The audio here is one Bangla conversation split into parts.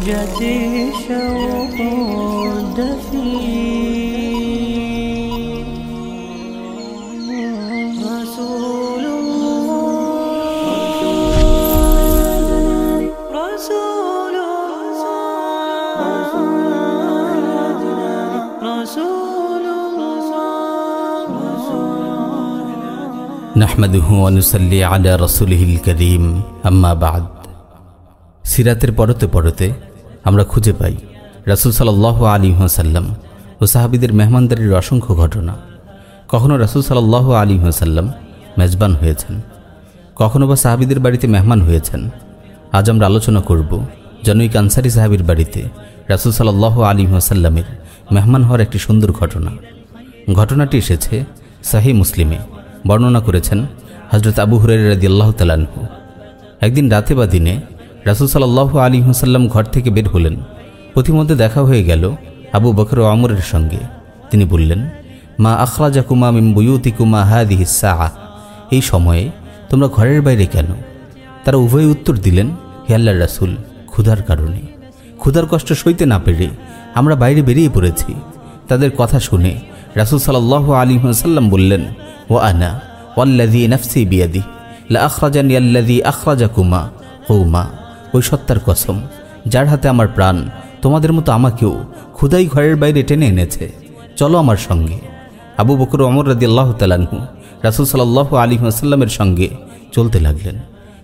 بهجة شوق دفين رسول الله رسول الله رسول الله নাহমাদুহু অনুসল্লি আলা রসুলহিল করিম আম্মা বাদ সিরাতের পরতে পরতে আমরা খুঁজে পাই। রাসুল সাল্লাহ আলী হাসাল্লাম ও সাহাবিদের মেহমানদারির অসংখ্য ঘটনা। কখনও রাসুল সাল্লাহ আলী হাসাল্লাম মেজবান হয়েছেন। কখনো বা সাহাবিদের বাড়িতে মেহমান হয়েছেন। আজ আমরা আলোচনা করব জনৈক আনসারি সাহাবির বাড়িতে রাসুল সাল্লাহ আলী হাসাল্লামের মেহমান হওয়ার একটি সুন্দর ঘটনা। ঘটনাটি এসেছে সাহি মুসলিমে, বর্ণনা করেছেন হজরত আবু হুরের রাদি আল্লাহ তালানহু একদিন রাতে বা দিনে রাসুল সাল্লাহ আলী হাসাল্লাম ঘর থেকে বের হলেন। পথিমধ্যে দেখা হয়ে গেল আবু বকর ও আমরের সঙ্গে। তিনি বললেন, মা আখরাজা কুমা মিম বুয়ুতি কুমা হাদিহি সাহ এই সময়ে তোমরা ঘরের বাইরে কেন? তারা উভয় উত্তর দিলেন, হে আল্লাহ রাসুল, ক্ষুধার কারণে। ক্ষুধার কষ্ট সইতে না পেরে আমরা বাইরে বেরিয়ে পড়েছি। তাদের কথা শুনে রাসুল সাল্লাহ আলী সাল্লাম বললেন ও আনা ওয়াল্লাদি নফসি বিয়াদি লা আখরাজানি আল্লাদি আখরাজা কুমা কৌমা ওই সত্তার কসম, যার হাতে আমার প্রাণ, তোমাদের মতো আমাকেও ক্ষুদাই ঘরের বাইরে টেনে এনেছে। চলো আমার সঙ্গে। আবু বকর অমর রাদি আল্লাহ তালানহু রাসুল সাল্লাহ আলী আসাল্লামের সঙ্গে চলতে লাগলেন।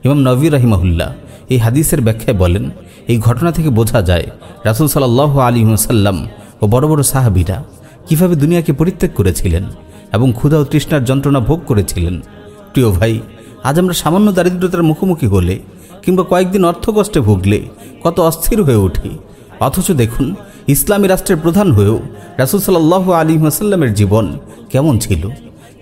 ইমাম নবী রাহিমাহুল্লাহ এই হাদিসের ব্যাখ্যায় বলেন, এই ঘটনা থেকে বোঝা যায়, রাসুল সাল্লাহ আলী সাল্লাম ও বড় বড় সাহাবিরা কীভাবে দুনিয়াকে পরিত্যাগ করেছিলেন এবং ক্ষুধা ও তৃষ্ণার যন্ত্রণা ভোগ করেছিলেন। প্রিয় ভাই, আজ আমরা সামান্য দারিদ্রতার মুখোমুখি হলে কিংবা কয়েকদিন অর্থকষ্টে ভুগলে কত অস্থির হয়ে উঠি। অথচ দেখুন, ইসলামী রাষ্ট্রের প্রধান হয়েও রাসুল সাল্লাহ আলী আসাল্লামের জীবন কেমন ছিল?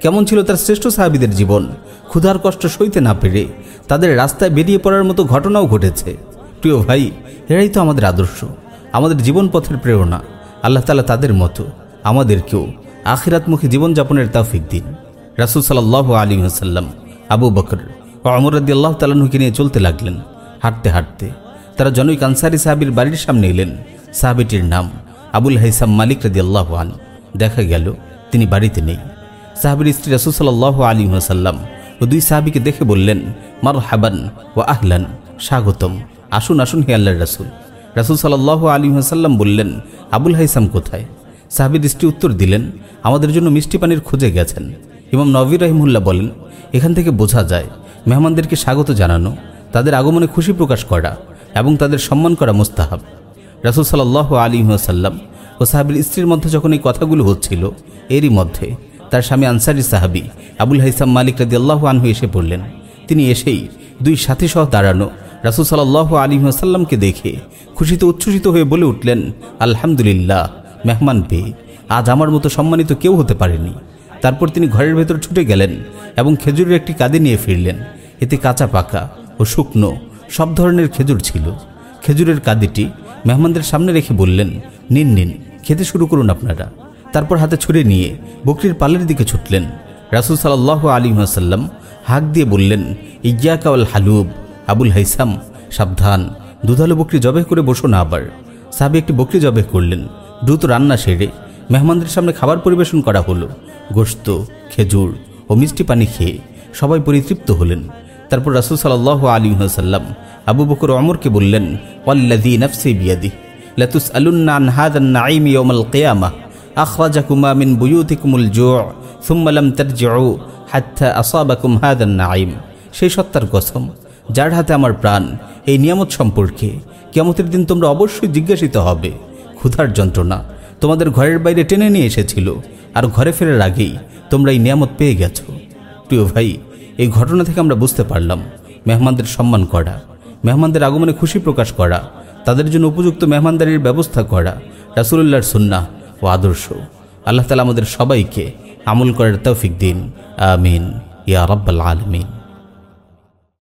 কেমন ছিল তার শ্রেষ্ঠ সাহাবিদের জীবন? ক্ষুধার কষ্ট সইতে না পেরে তাদের রাস্তায় বেরিয়ে পড়ার মতো ঘটনাও ঘটেছে। প্রিয় ভাই, এরাই তো আমাদের আদর্শ, আমাদের জীবন পথের প্রেরণা। আল্লাহ তালা তাদের মতো আমাদেরকেও আখিরাতমুখী জীবনযাপনের তৌফিক দিন। রাসুল সাল্লাহ আলী হাসাল্লাম আবু বকর ও অমরদ্দি আল্লাহ নিয়ে চলতে লাগলেন। হাঁটতে হাঁটতে তারা জনৈক আনসারি সাহাবির বাড়ির সামনে এলেন। সাহাবিটির নাম আবুল হাইসাম মালিক রাদি আল্লাহ আন। দেখা গেল তিনি বাড়িতে নেই। সাহাবির স্ত্রী রাসুল সাল্লাহ আলী হাসাল্লাম ও দুই সাহাবিকে দেখে বললেন মার হাবান ও আহলান, স্বাগতম। আসুন আসুন হে আল্লাহ রাসুল। রাসুল সাল্লাহ আলী হাসাল্লাম বললেন, আবুল হাইসাম কোথায়? সাহাবির স্ত্রী উত্তর দিলেন, আমাদের জন্য মিষ্টি পানির খোঁজে গেছেন। ইমাম নবী রহিমুল্লাহ বলেন, এখান থেকে বোঝা যায় মেহমানদেরকে স্বাগত জানানো, তাদের আগমনে খুশি প্রকাশ করা এবং তাদের সম্মান করা মোস্তাহাব। রাসুল সাল্লাহ আলী সাল্লাম ও সাহাবির স্ত্রীর মধ্যে যখন এই কথাগুলো হচ্ছিল, এরই মধ্যে তার স্বামী আনসারি সাহাবি আবুল হাইসাম মালিক রাদি আল্লাহ আনহু এসে পড়লেন। তিনি এসেই দুই সাথী সহ দাঁড়ানো রাসুল সাল্লাহ আলী সাল্লামকে দেখে খুশিতে উচ্ছ্বসিত হয়ে বলে উঠলেন, আলহামদুলিল্লাহ, মেহমান পেয়ে আজ আমার মতো সম্মানিত কেউ হতে পারেনি। তারপর তিনি ঘরের ভেতর ছুটে গেলেন এবং খেজুরের একটি কাঁদে নিয়ে ফিরলেন। এতে কাঁচা পাকা ও শুকনো সব ধরনের খেজুর ছিল। খেজুরের কাদিটি মেহমানদের সামনে রেখে বললেন, নিন নিন, খেতে শুরু করুন আপনারা। তারপর হাতে ছুড়ে নিয়ে বকরির পালের দিকে ছুটলেন। রাসুল সাল্লাহ আলী আসাল্লাম হাঁক দিয়ে বললেন ইয়া কাওয়াল হালুব, আবুল হাইসাম, সাবধান, দুধালু বকরি জবে করে বসো না আবার। সাহাবি একটি বকরি জবে করলেন, দ্রুত রান্না সেরে মেহমানদের সামনে খাবার পরিবেশন করা হলো। গোস্ত খেজুর ও মিষ্টি পানি খেয়ে সবাই পরিতৃপ্ত হলেন। তারপর রাসুল সাল্লাহ আলী সাল্লাম আবু বকর অমরকে বললেন ওয়াল্লাদি নফসি বিয়াদি লাতুস আলুন্না আন হাদান নাইম ইয়াউমাল কিয়ামা আখরাজাকুমা মিন বুয়ুতিকুমুল জু' সুম্মা লাম তারজিউ হাত্তা আসাবাকুম হাদান নাইম সেই সত্তার কসম, যার হাতে আমার প্রাণ, এই নিয়ামত সম্পর্কে কিয়ামতের দিন তোমরা অবশ্যই জিজ্ঞাসিত হবে। ক্ষুধার যন্ত্রণা তোমাদের ঘরের বাইরে টেনে নিয়ে এসেছিল, আর ঘরে ফেরার আগেই তোমরা এই নিয়ামত পেয়ে গেছো। প্রিয় ভাই এই ঘটনা থেকে আমরা বুঝতে পারলাম, মেহমানদের সম্মান করা, মেহমানদের আগমনে খুশি প্রকাশ করা, তাদের জন্য উপযুক্ত মেহমানদারির ব্যবস্থা করা, রাসুলুল্লাহর সুন্না ও আদর্শ। আল্লাহ তালা আমাদের সবাইকে আমল করার তৌফিক দিন। আমিন। ইয়া রব্বাল আলমিন।